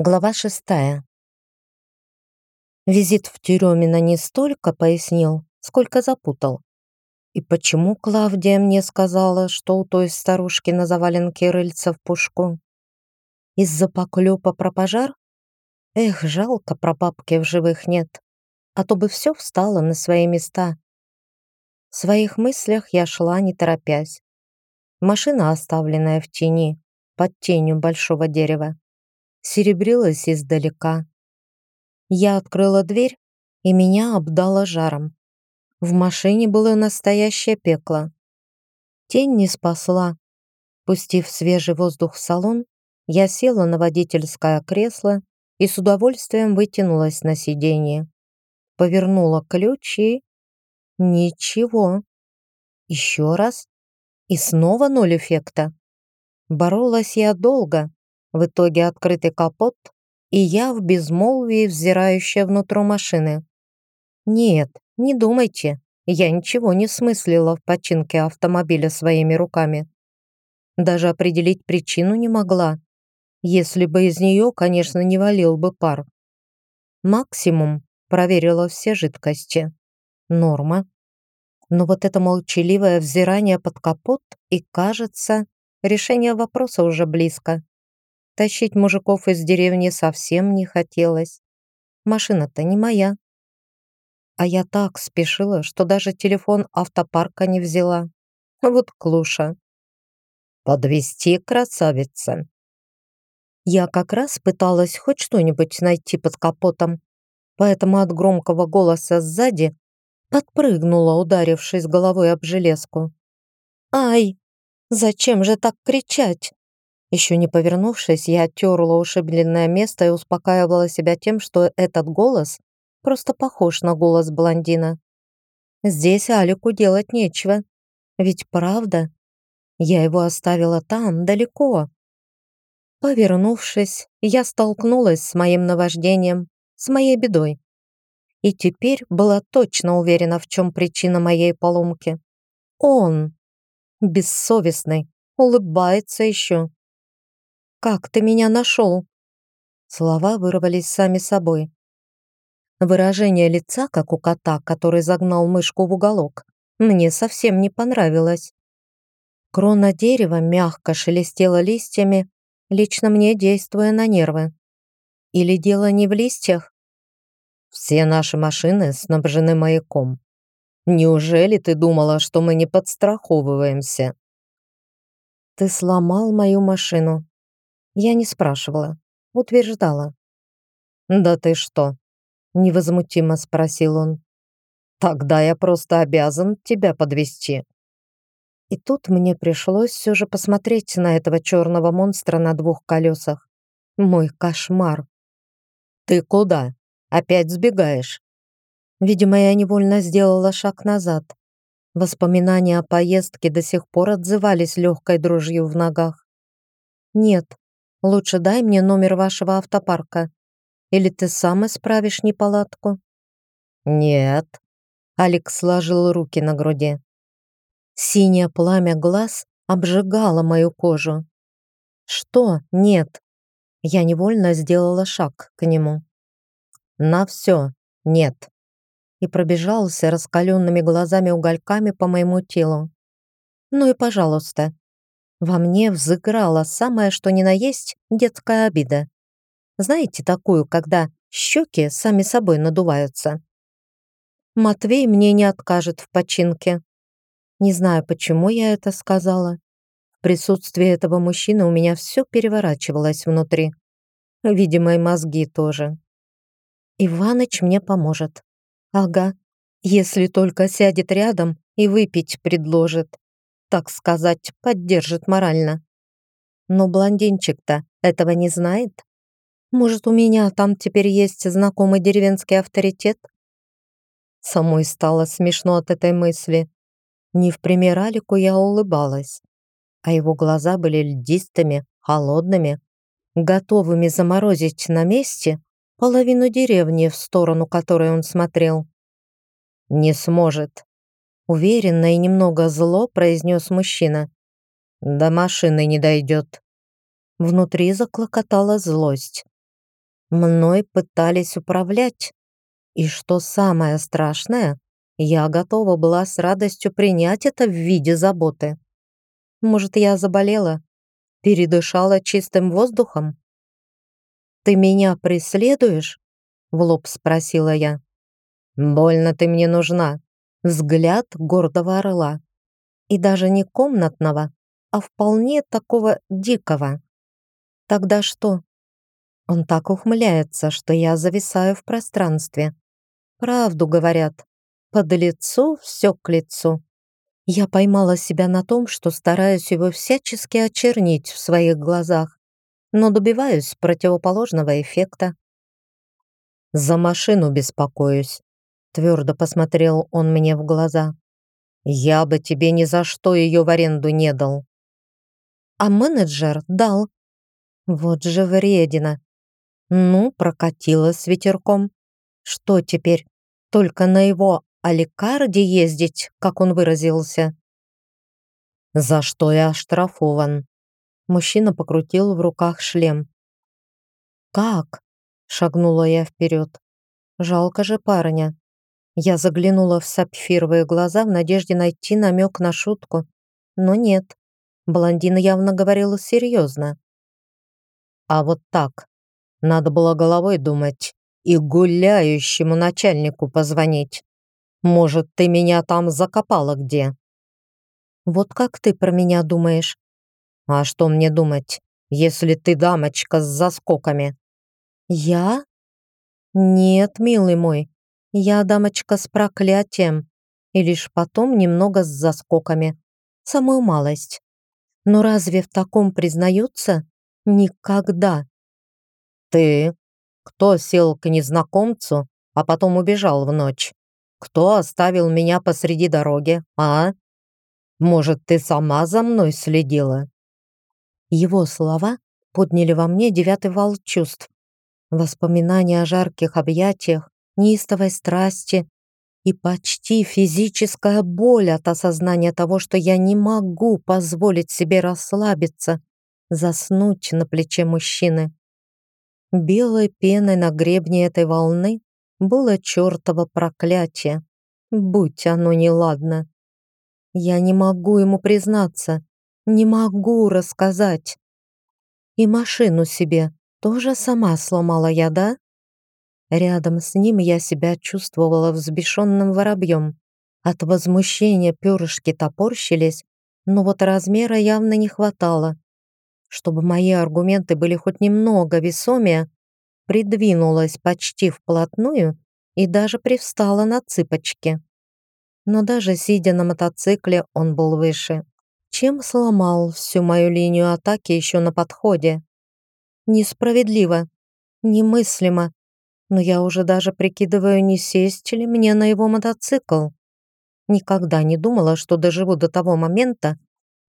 Глава шестая. Визит в Тюремина не столько пояснил, сколько запутал. И почему Клавдия мне сказала, что у той старушки на заваленке рыльца в пушку? Из-за поклёпа про пожар? Эх, жалко, про бабки в живых нет. А то бы все встало на свои места. В своих мыслях я шла, не торопясь. Машина, оставленная в тени, под тенью большого дерева, серебрилась издалека. Я открыла дверь, и меня обдало жаром. В машине было настоящее пекло. Тень не спасла. Пустив свежий воздух в салон, я села на водительское кресло и с удовольствием вытянулась на сиденье. Повернула ключ и... Ничего. Еще раз. И снова ноль эффекта. Боролась я долго, в итоге открытый капот, и я в безмолвии, взирающая внутрь машины. Нет, не думайте, я ничего не смыслила в починке автомобиля своими руками. Даже определить причину не могла, если бы из нее, конечно, не валил бы пар. Максимум проверила все жидкости. Норма. Но вот это молчаливое взирание под капот, и кажется, решение вопроса уже близко. Тащить мужиков из деревни совсем не хотелось. Машина-то не моя. А я так спешила, что даже телефон автопарка не взяла. Вот клуша. Подвести красавица. Я как раз пыталась хоть что-нибудь найти под капотом, поэтому от громкого голоса сзади подпрыгнула, ударившись головой об железку. «Ай! Зачем же так кричать?» Еще не повернувшись, я оттерла ушибленное место и успокаивала себя тем, что этот голос просто похож на голос блондина. Здесь Алику делать нечего. Ведь правда? Я его оставила там, далеко. Повернувшись, я столкнулась с моим наваждением, с моей бедой. И теперь была точно уверена, в чем причина моей поломки. Он, бессовестный, улыбается еще. Как ты меня нашел?» Слова вырвались сами собой. Выражение лица, как у кота, который загнал мышку в уголок, мне совсем не понравилось. Крона дерева мягко шелестела листьями, лично мне действуя на нервы. Или дело не в листьях? Все наши машины снабжены маяком. Неужели ты думала, что мы не подстраховываемся? Ты сломал мою машину. Я не спрашивала, утверждала. «Да ты что?» — невозмутимо спросил он. «Тогда я просто обязан тебя подвести. И тут мне пришлось все же посмотреть на этого черного монстра на двух колесах. Мой кошмар. «Ты куда? Опять сбегаешь?» Видимо, я невольно сделала шаг назад. Воспоминания о поездке до сих пор отзывались легкой дрожью в ногах. Нет, Лучше дай мне номер вашего автопарка. Или ты сам исправишь неполадку?» «Нет». Алекс сложил руки на груди. Синее пламя глаз обжигало мою кожу. «Что? Нет». Я невольно сделала шаг к нему. «На все. Нет». И пробежался раскаленными глазами угольками по моему телу. «Ну и пожалуйста, во мне взыграла самое что ни на есть детская обида. Знаете такую, когда щеки сами собой надуваются? Матвей мне не откажет в починке. Не знаю, почему я это сказала. В присутствии этого мужчины у меня все переворачивалось внутри. Видимо, и мозги тоже. Иваныч мне поможет. Ага, если только сядет рядом и выпить предложит так сказать, поддержит морально. Но блондинчик-то этого не знает. Может, у меня там теперь есть знакомый деревенский авторитет? Самой стало смешно от этой мысли. Не в пример Алику я улыбалась, а его глаза были льдистыми, холодными, готовыми заморозить на месте половину деревни в сторону которой он смотрел. «Не сможет», Уверенно и немного зло произнес мужчина. «До машины не дойдет». Внутри заклокотала злость. Мной пытались управлять. И что самое страшное, я готова была с радостью принять это в виде заботы. Может, я заболела? Передышала чистым воздухом? «Ты меня преследуешь?» — в лоб спросила я. «Больно ты мне нужна», — взгляд гордого орла. И даже не комнатного, а вполне такого дикого. Тогда что? Он так ухмыляется, что я зависаю в пространстве. Правду говорят. Под лицу все к лицу. Я поймала себя на том, что стараюсь его всячески очернить в своих глазах, но добиваюсь противоположного эффекта. «За машину беспокоюсь», — твердо посмотрел он мне в глаза. «Я бы тебе ни за что ее в аренду не дал». А менеджер дал. Вот же вредина. Ну, прокатила с ветерком. Что теперь? Только на его аликарде ездить, как он выразился? За что я оштрафован? Мужчина покрутил в руках шлем. «Как?» — шагнула я вперед. «Жалко же парня». Я заглянула в сапфировые глаза в надежде найти намек на шутку, но нет. Блондин явно говорил серьезно. «А вот так. Надо было головой думать и гуляющему начальнику позвонить. Может, ты меня там закопала где?» «Вот как ты про меня думаешь?» «А что мне думать, если ты дамочка с заскоками?» «Я? Нет, милый мой, я дамочка с проклятием, и лишь потом немного с заскоками. Самую малость. Но разве в таком признаются? Никогда. Ты? Кто сел к незнакомцу, а потом убежал в ночь? Кто оставил меня посреди дороги, а? Может, ты сама за мной следила?» Его слова подняли во мне девятый вал чувств. Воспоминания о жарких объятиях, неистовой страсти и почти физическая боль от осознания того, что я не могу позволить себе расслабиться, заснуть на плече мужчины. Белой пеной на гребне этой волны было чертово проклятие, будь оно неладно. Я не могу ему признаться, не могу рассказать. И машину себе тоже сама сломала я, да? Рядом с ним я себя чувствовала взбешенным воробьем. От возмущения перышки топорщились, но вот размера явно не хватало. Чтобы мои аргументы были хоть немного весомее, придвинулась почти вплотную и даже привстала на цыпочки. Но даже сидя на мотоцикле, он был выше чем сломал всю мою линию атаки еще на подходе. Несправедливо, немыслимо, но я уже даже прикидываю, не сесть ли мне на его мотоцикл. Никогда не думала, что доживу до того момента,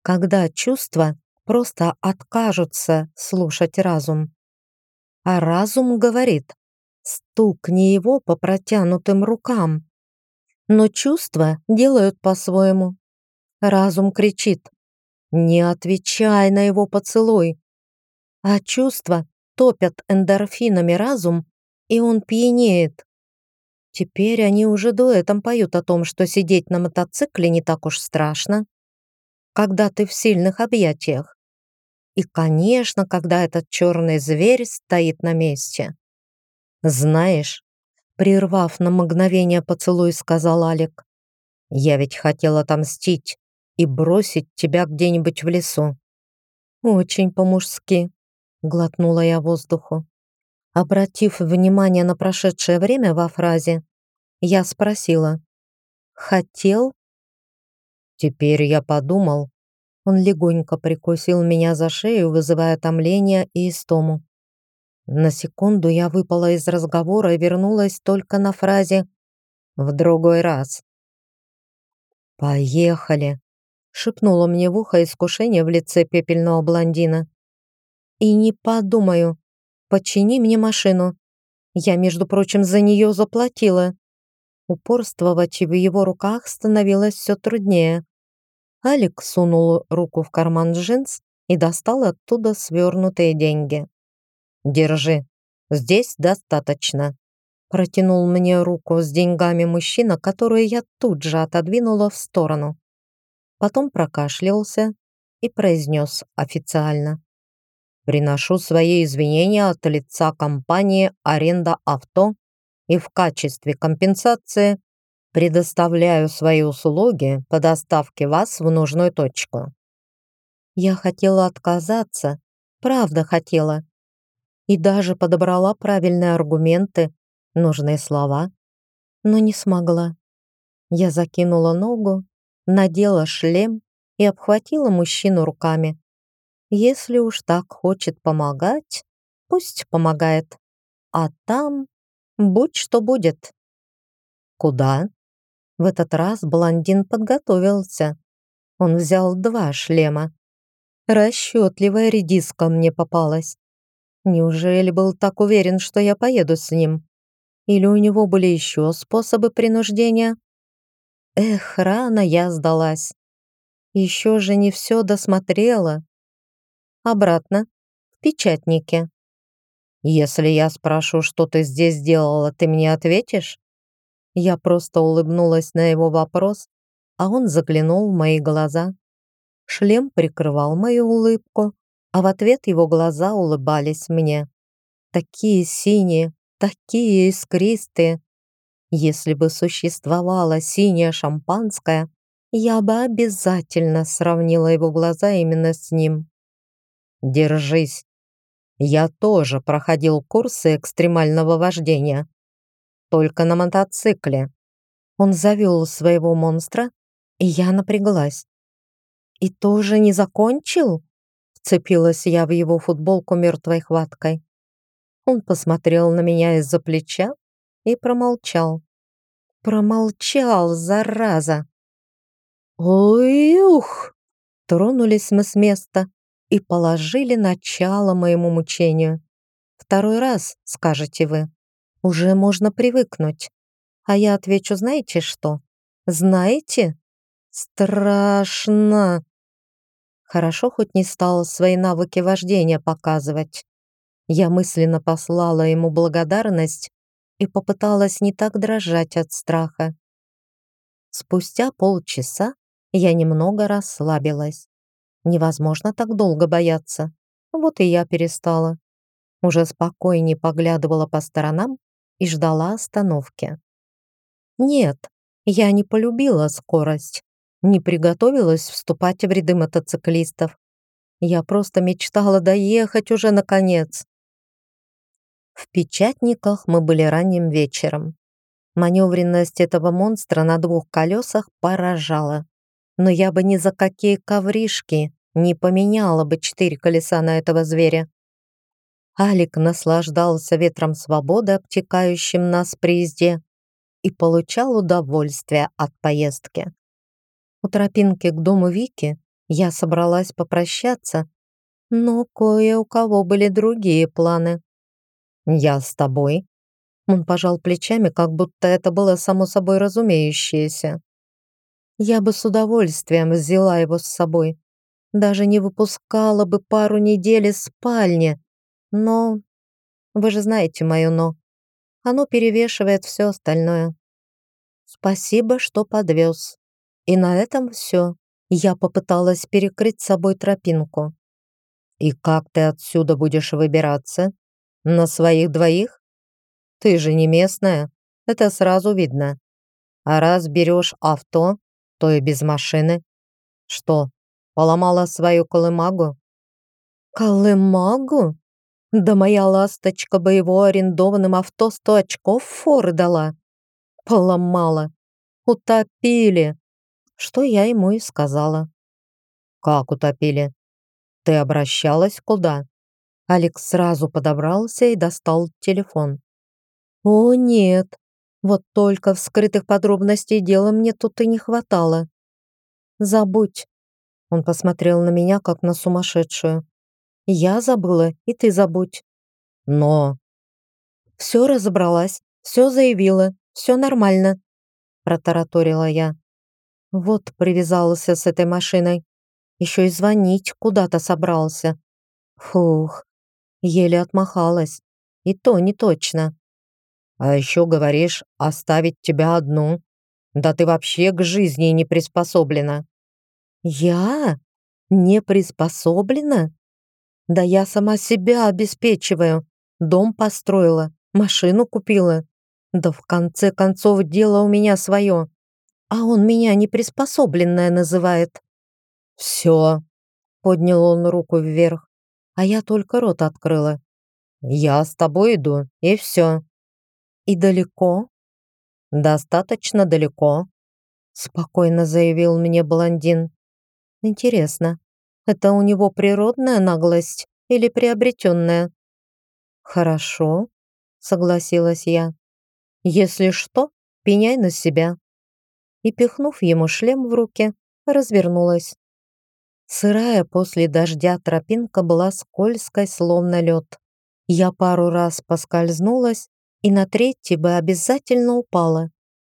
когда чувства просто откажутся слушать разум. А разум говорит, стукни его по протянутым рукам. Но чувства делают по-своему. Разум кричит «Не отвечай на его поцелуй!» А чувства топят эндорфинами разум, и он пьянеет. Теперь они уже дуэтом поют о том, что сидеть на мотоцикле не так уж страшно, когда ты в сильных объятиях. И, конечно, когда этот черный зверь стоит на месте. «Знаешь», прервав на мгновение поцелуй, сказал Алик, «Я ведь хотел отомстить и бросить тебя где-нибудь в лесу». «Очень по-мужски», — глотнула я воздуху. Обратив внимание на прошедшее время во фразе, я спросила «Хотел?» «Теперь я подумал». Он легонько прикусил меня за шею, вызывая томление и истому. На секунду я выпала из разговора и вернулась только на фразе «в другой раз». «Поехали!» шепнула мне в ухо искушение в лице пепельного блондина. «И не подумаю. Почини мне машину. Я, между прочим, за нее заплатила». Упорствовать в его руках становилось все труднее. Алик сунул руку в карман джинс и достал оттуда свернутые деньги. «Держи». Здесь достаточно». Протянул мне руку с деньгами мужчина, которую я тут же отодвинула в сторону. Потом прокашлялся и произнес официально. «Приношу свои извинения от лица компании «Аренда авто» и в качестве компенсации предоставляю свои услуги по доставке вас в нужную точку». Я хотела отказаться, правда хотела, и даже подобрала правильные аргументы, нужные слова, но не смогла. Я закинула ногу, надела шлем и обхватила мужчину руками. Если уж так хочет помогать, пусть помогает. А там будь что будет. Куда? В этот раз блондин подготовился. Он взял два шлема. Расчетливая редиска мне попалась. Неужели был так уверен, что я поеду с ним? Или у него были еще способы принуждения? Эх, рано я сдалась. Еще же не все досмотрела. Обратно, в печатнике. Если я спрошу, что ты здесь делала, ты мне ответишь? Я просто улыбнулась на его вопрос, а он заглянул в мои глаза. Шлем прикрывал мою улыбку, а в ответ его глаза улыбались мне. Такие синие, такие искристые. Если бы существовало синее шампанское, я бы обязательно сравнила его глаза именно с ним. Держись. Я тоже проходил курсы экстремального вождения. Только на мотоцикле. Он завел своего монстра, и я напряглась. «И тоже не закончил?» Вцепилась я в его футболку мертвой хваткой. Он посмотрел на меня из-за плеча и промолчал. Промолчал, зараза. Ой-ух! Тронулись мы с места и положили начало моему мучению. Второй раз, скажете вы, уже можно привыкнуть. А я отвечу, знаете что? Знаете? Страшно. Хорошо хоть не стал свои навыки вождения показывать. Я мысленно послала ему благодарность и попыталась не так дрожать от страха. Спустя полчаса я немного расслабилась. Невозможно так долго бояться. Вот и я перестала. Уже спокойнее поглядывала по сторонам и ждала остановки. Нет, я не полюбила скорость не приготовилась вступать в ряды мотоциклистов. Я просто мечтала доехать уже наконец. В печатниках мы были ранним вечером. Маневренность этого монстра на двух колесах поражала. Но я бы ни за какие ковришки не поменяла бы четыре колеса на этого зверя. Алик наслаждался ветром свободы, обтекающим нас при езде, и получал удовольствие от поездки. У тропинки к дому Вики я собралась попрощаться, но кое у кого были другие планы. «Я с тобой?» Он пожал плечами, как будто это было само собой разумеющееся. Я бы с удовольствием взяла его с собой, даже не выпускала бы пару недель из спальни, но... Вы же знаете мое «но». Оно перевешивает все остальное. Спасибо, что подвез. И на этом все. Я попыталась перекрыть собой тропинку. «И как ты отсюда будешь выбираться? На своих двоих? Ты же не местная, это сразу видно. А раз берешь авто, то и без машины. Что, поломала свою колымагу?» «Колымагу? Да моя ласточка бы его арендованным авто сто очков форы дала. Поломала. Утопили что я ему и сказала. «Как утопили? Ты обращалась куда?» Алекс сразу подобрался и достал телефон. «О, нет! Вот только вскрытых подробностей дела мне тут и не хватало. Забудь!» Он посмотрел на меня, как на сумасшедшую. «Я забыла, и ты забудь». «Но...» «Все разобралась, все заявила, все нормально», протараторила я. Вот привязался с этой машиной. Еще и звонить куда-то собрался. Фух, еле отмахалась. И то не точно. А еще говоришь, оставить тебя одну. Да ты вообще к жизни не приспособлена. Я? Не приспособлена? Да я сама себя обеспечиваю. Дом построила, машину купила. Да в конце концов дело у меня свое. А он меня неприспособленная называет. Все. Поднял он руку вверх, а я только рот открыла. Я с тобой иду, и все. И далеко? Достаточно далеко, спокойно заявил мне блондин. Интересно, это у него природная наглость или приобретенная? Хорошо, согласилась я. Если что, пеняй на себя. И, пихнув ему шлем в руки, развернулась. Сырая после дождя тропинка была скользкой, словно лед. Я пару раз поскользнулась и на третий бы обязательно упала,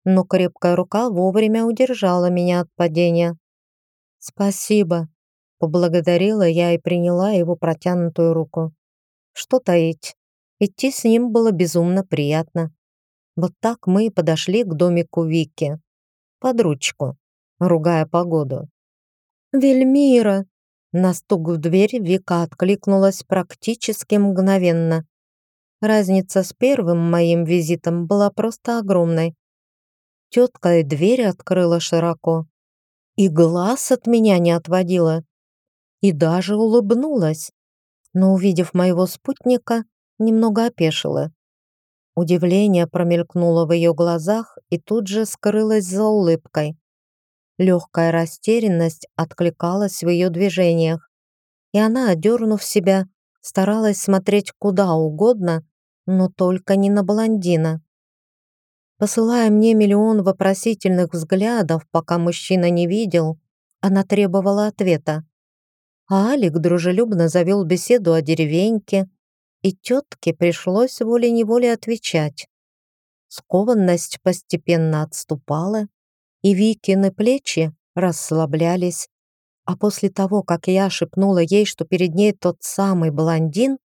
но крепкая рука вовремя удержала меня от падения. «Спасибо», — поблагодарила я и приняла его протянутую руку. Что таить, идти с ним было безумно приятно. Вот так мы и подошли к домику Вики. Под ручку, ругая погоду. «Вельмира!» На стук в дверь Вика откликнулась практически мгновенно. Разница с первым моим визитом была просто огромной. Тетка и дверь открыла широко. И глаз от меня не отводила. И даже улыбнулась. Но, увидев моего спутника, немного опешила. Удивление промелькнуло в ее глазах и тут же скрылось за улыбкой. Легкая растерянность откликалась в ее движениях, и она, одернув себя, старалась смотреть куда угодно, но только не на блондина. Посылая мне миллион вопросительных взглядов, пока мужчина не видел, она требовала ответа. А Алик дружелюбно завел беседу о деревеньке, и тетке пришлось волей-неволей отвечать. Скованность постепенно отступала, и Викины плечи расслаблялись. А после того, как я шепнула ей, что перед ней тот самый блондин,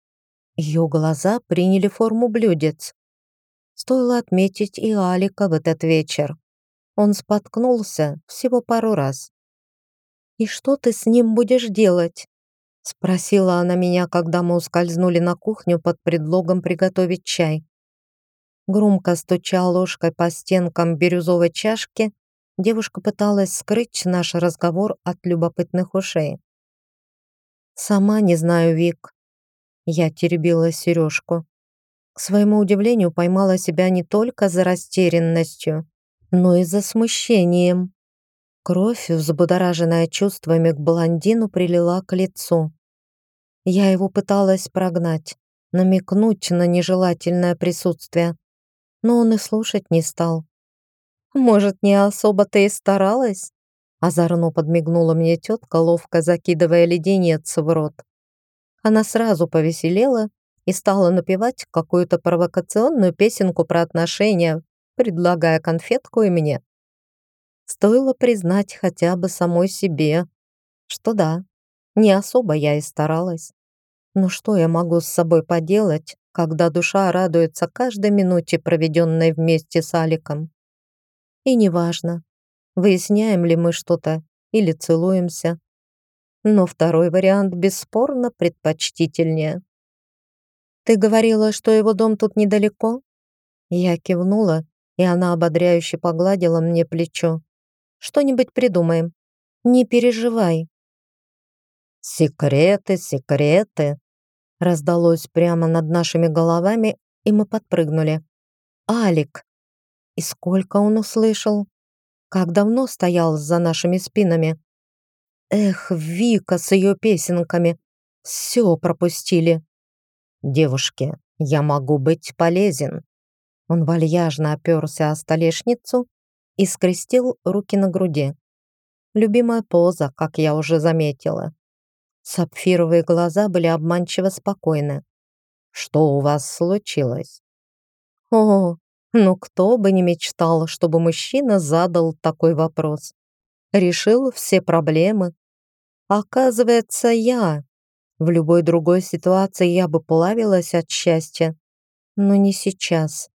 ее глаза приняли форму блюдец. Стоило отметить и Алика в этот вечер. Он споткнулся всего пару раз. «И что ты с ним будешь делать?» Спросила она меня, когда мы ускользнули на кухню под предлогом приготовить чай. Громко стуча ложкой по стенкам бирюзовой чашки, девушка пыталась скрыть наш разговор от любопытных ушей. «Сама не знаю, Вик». Я теребила сережку. К своему удивлению поймала себя не только за растерянностью, но и за смущением. Кровь, взбудораженная чувствами к блондину, прилила к лицу. Я его пыталась прогнать, намекнуть на нежелательное присутствие, но он и слушать не стал. «Может, не особо ты и старалась?» Озорно подмигнула мне тетка, ловко закидывая леденец в рот. Она сразу повеселела и стала напевать какую-то провокационную песенку про отношения, предлагая конфетку и мне. Стоило признать хотя бы самой себе, что да, не особо я и старалась. Но что я могу с собой поделать, когда душа радуется каждой минуте, проведенной вместе с Аликом? И неважно, выясняем ли мы что-то или целуемся. Но второй вариант бесспорно предпочтительнее. «Ты говорила, что его дом тут недалеко?» Я кивнула, и она ободряюще погладила мне плечо. Что-нибудь придумаем. Не переживай». «Секреты, секреты!» раздалось прямо над нашими головами, и мы подпрыгнули. «Алик!» И сколько он услышал? Как давно стоял за нашими спинами? Эх, Вика с ее песенками. Все пропустили. Девушки, я могу быть полезен. Он вальяжно оперся о столешницу и скрестил руки на груди. Любимая поза, как я уже заметила. Сапфировые глаза были обманчиво спокойны. «Что у вас случилось?» «О, ну кто бы не мечтал, чтобы мужчина задал такой вопрос. Решил все проблемы. Оказывается, я. В любой другой ситуации я бы плавилась от счастья. Но не сейчас.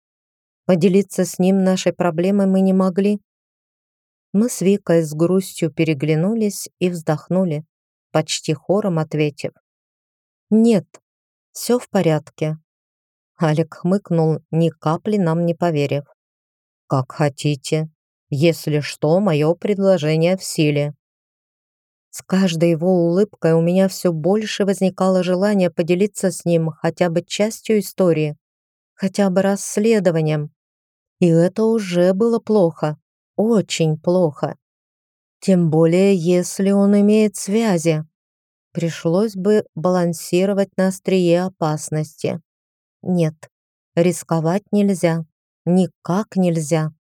Поделиться с ним нашей проблемой мы не могли. Мы с Викой с грустью переглянулись и вздохнули, почти хором ответив. «Нет, все в порядке». Алик хмыкнул, ни капли нам не поверив. «Как хотите. Если что, мое предложение в силе». С каждой его улыбкой у меня все больше возникало желание поделиться с ним хотя бы частью истории, хотя бы расследованием. И это уже было плохо, очень плохо. Тем более, если он имеет связи. Пришлось бы балансировать на острие опасности. Нет, рисковать нельзя. Никак нельзя.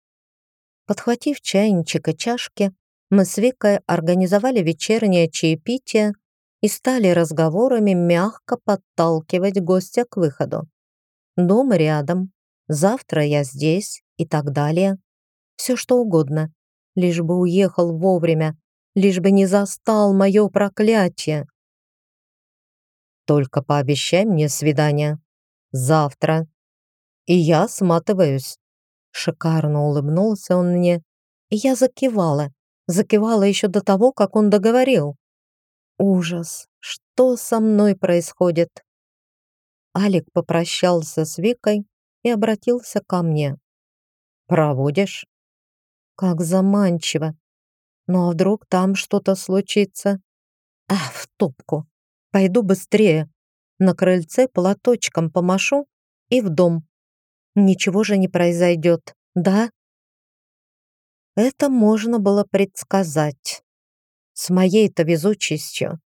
Подхватив чайничек и чашки, мы с Викой организовали вечернее чаепитие и стали разговорами мягко подталкивать гостя к выходу. Дом рядом, завтра я здесь и так далее. Все что угодно, лишь бы уехал вовремя, лишь бы не застал мое проклятие. Только пообещай мне свидание. Завтра. И я сматываюсь. Шикарно улыбнулся он мне, и я закивала, закивала еще до того, как он договорил. Ужас, что со мной происходит? Алик попрощался с Викой и обратился ко мне. «Проводишь?» Как заманчиво. Ну а вдруг там что-то случится? А, в топку. Пойду быстрее. На крыльце платочком помашу и в дом. Ничего же не произойдет, да? Это можно было предсказать. С моей-то везучестью.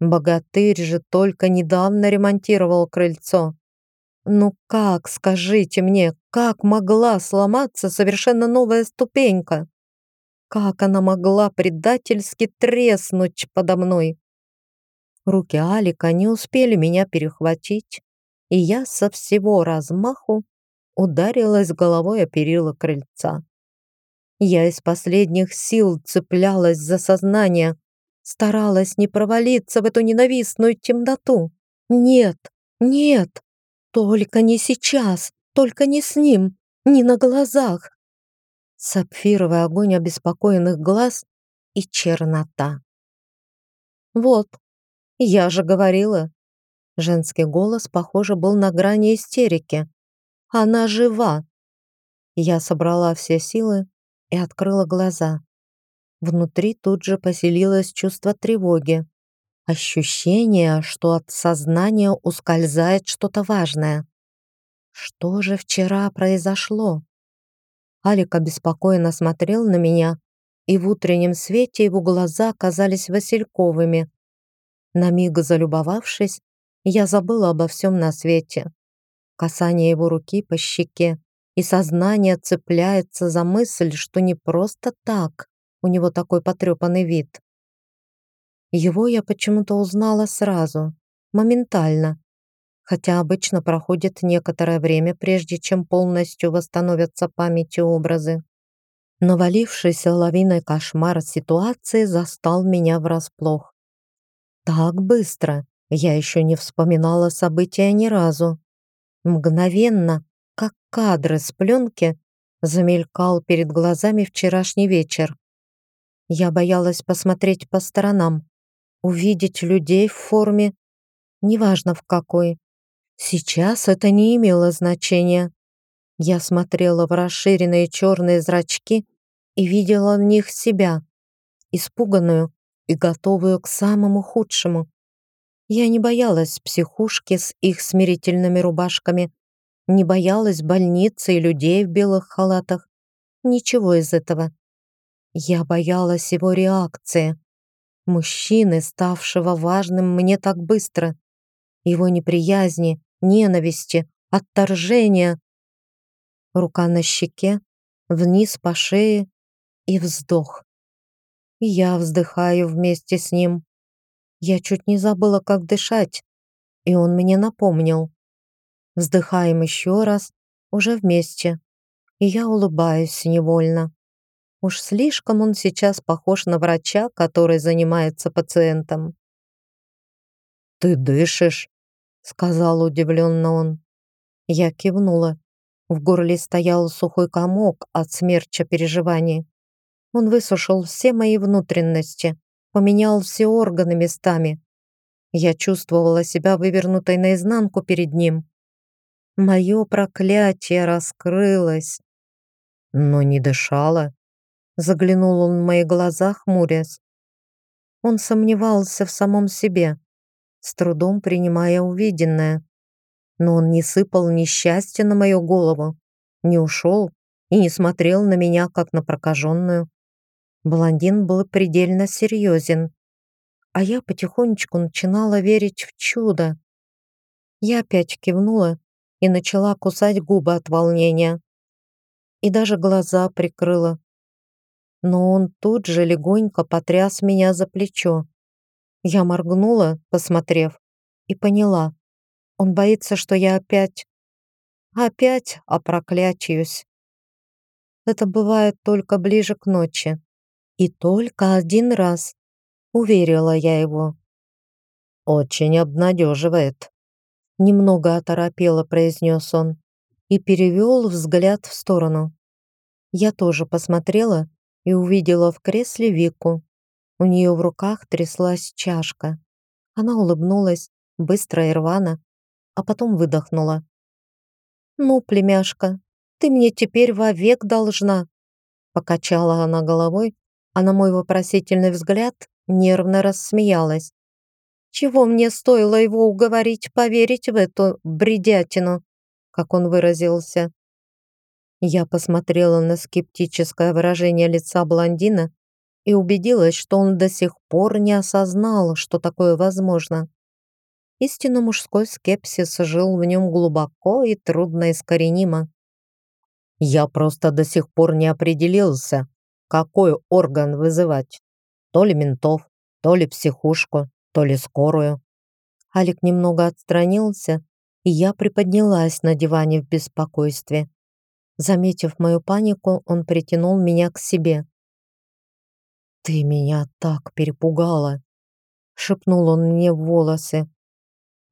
Богатырь же только недавно ремонтировал крыльцо. Ну как, скажите мне, как могла сломаться совершенно новая ступенька? Как она могла предательски треснуть подо мной? Руки Алика не успели меня перехватить, и я со всего размаху ударилась головой о перила крыльца. Я из последних сил цеплялась за сознание, старалась не провалиться в эту ненавистную темноту. Нет, нет, только не сейчас, только не с ним, не на глазах. Сапфировый огонь обеспокоенных глаз и чернота. Вот, я же говорила. Женский голос, похоже, был на грани истерики. Она жива. Я собрала все силы и открыла глаза. Внутри тут же поселилось чувство тревоги. Ощущение, что от сознания ускользает что-то важное. Что же вчера произошло? Алик обеспокоенно смотрел на меня, и в утреннем свете его глаза казались васильковыми. На миг залюбовавшись, я забыла обо всем на свете. Касание его руки по щеке, и сознание цепляется за мысль, что не просто так у него такой потрепанный вид. Его я почему-то узнала сразу, моментально, хотя обычно проходит некоторое время, прежде чем полностью восстановятся память и образы. Навалившийся лавиной кошмар ситуации застал меня врасплох. Так быстро я еще не вспоминала события ни разу. Мгновенно, кадры с пленки, замелькал перед глазами вчерашний вечер. Я боялась посмотреть по сторонам, увидеть людей в форме, неважно в какой. Сейчас это не имело значения. Я смотрела в расширенные черные зрачки и видела в них себя, испуганную и готовую к самому худшему. Я не боялась психушки с их смирительными рубашками, не боялась больницы и людей в белых халатах. Ничего из этого. Я боялась его реакции. Мужчины, ставшего важным мне так быстро. Его неприязни, ненависти, отторжения. Рука на щеке, вниз по шее и вздох. Я вздыхаю вместе с ним. Я чуть не забыла, как дышать, и он мне напомнил. Вздыхаем еще раз, уже вместе, и я улыбаюсь невольно. Уж слишком он сейчас похож на врача, который занимается пациентом. «Ты дышишь?» — сказал удивленно он. Я кивнула. В горле стоял сухой комок от смерча переживаний. Он высушил все мои внутренности, поменял все органы местами. Я чувствовала себя вывернутой наизнанку перед ним. Мое проклятие раскрылось. Но не дышала. Заглянул он в мои глаза, хмурясь. Он сомневался в самом себе, с трудом принимая увиденное. Но он не сыпал несчастья на мою голову, не ушел и не смотрел на меня, как на прокаженную. Блондин был предельно серьезен, а я потихонечку начинала верить в чудо. Я опять кивнула и начала кусать губы от волнения. И даже глаза прикрыла, но он тут же легонько потряс меня за плечо. Я моргнула, посмотрев, и поняла. Он боится, что я опять... Опять опроклячаюсь. Это бывает только ближе к ночи. И только один раз. Уверила я его. «Очень обнадеживает», — немного оторопело произнес он и перевел взгляд в сторону. Я тоже посмотрела и увидела в кресле Вику. У нее в руках тряслась чашка. Она улыбнулась, быстро и рвано, а потом выдохнула. «Ну, племяшка, ты мне теперь вовек должна!» Покачала она головой, а на мой вопросительный взгляд нервно рассмеялась. «Чего мне стоило его уговорить поверить в эту бредятину?» как он выразился. Я посмотрела на скептическое выражение лица блондина и убедилась, что он до сих пор не осознал, что такое возможно. Истинно мужской скепсис жил в нем глубоко и трудно искоренимо. «Я просто до сих пор не определился, какой орган вызывать. То ли ментов, то ли психушку, то ли скорую». Алик немного отстранился, и я приподнялась на диване в беспокойстве. Заметив мою панику, он притянул меня к себе. «Ты меня так перепугала!» — шепнул он мне в волосы.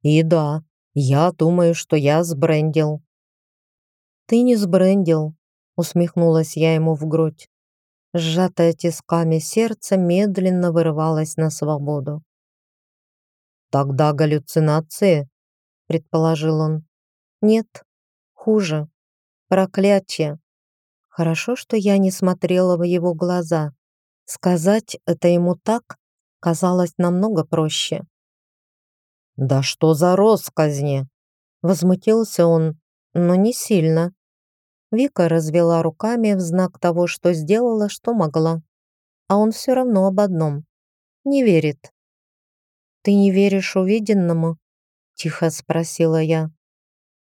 «И да, я думаю, что я сбрендил». «Ты не сбрендил», — усмехнулась я ему в грудь. Сжатое тисками сердце медленно вырывалось на свободу. «Тогда галлюцинации?» — предположил он. «Нет, хуже. Проклятие. Хорошо, что я не смотрела в его глаза. Сказать это ему так казалось намного проще. «Да что за росказни!» Возмутился он, но не сильно. Вика развела руками в знак того, что сделала, что могла. А он все равно об одном. Не верит. «Ты не веришь увиденному?» Тихо спросила я.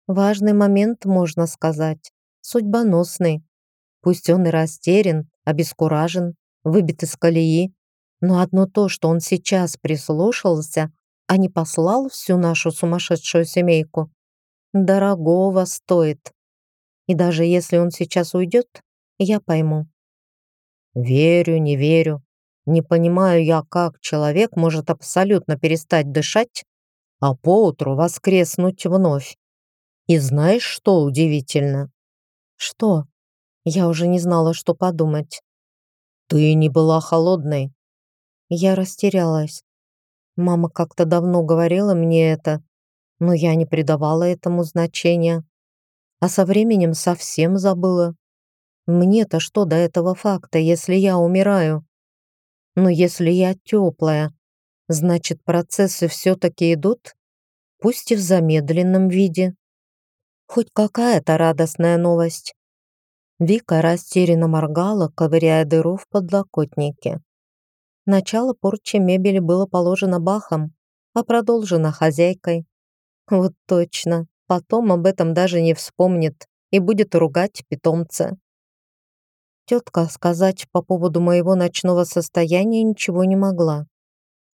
Важный момент, можно сказать, судьбоносный. Пусть он и растерян, обескуражен, выбит из колеи, но одно то, что он сейчас прислушался, а не послал всю нашу сумасшедшую семейку, дорогого стоит. И даже если он сейчас уйдет, я пойму. Верю, не верю. Не понимаю я, как человек может абсолютно перестать дышать, а поутру воскреснуть вновь. И знаешь, что удивительно? Что? Я уже не знала, что подумать. Ты не была холодной. Я растерялась. Мама как-то давно говорила мне это, но я не придавала этому значения. А со временем совсем забыла. Мне-то что до этого факта, если я умираю? Но если я теплая, значит процессы все-таки идут, пусть и в замедленном виде. Хоть какая-то радостная новость. Вика растерянно моргала, ковыряя дыру в подлокотнике. Начало порчи мебели было положено бахом, а продолжено хозяйкой. Вот точно, потом об этом даже не вспомнит и будет ругать питомца. Тетка сказать по поводу моего ночного состояния ничего не могла.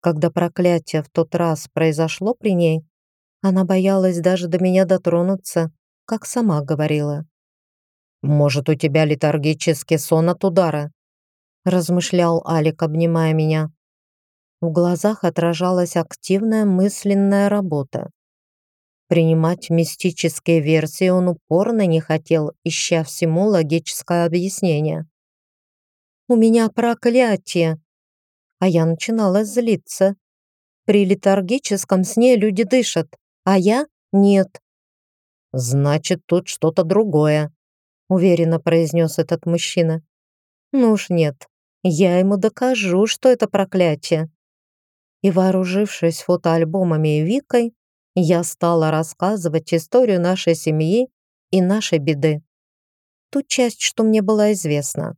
Когда проклятие в тот раз произошло при ней, она боялась даже до меня дотронуться, как сама говорила. «Может, у тебя летаргический сон от удара?» размышлял Алик, обнимая меня. В глазах отражалась активная мысленная работа. Принимать мистические версии он упорно не хотел, ища всему логическое объяснение. «У меня проклятие!» А я начинала злиться. При летаргическом сне люди дышат, а я — нет. «Значит, тут что-то другое», — уверенно произнес этот мужчина. «Ну уж нет, я ему докажу, что это проклятие». И вооружившись фотоальбомами и Викой, я стала рассказывать историю нашей семьи и нашей беды. Ту часть, что мне была известна.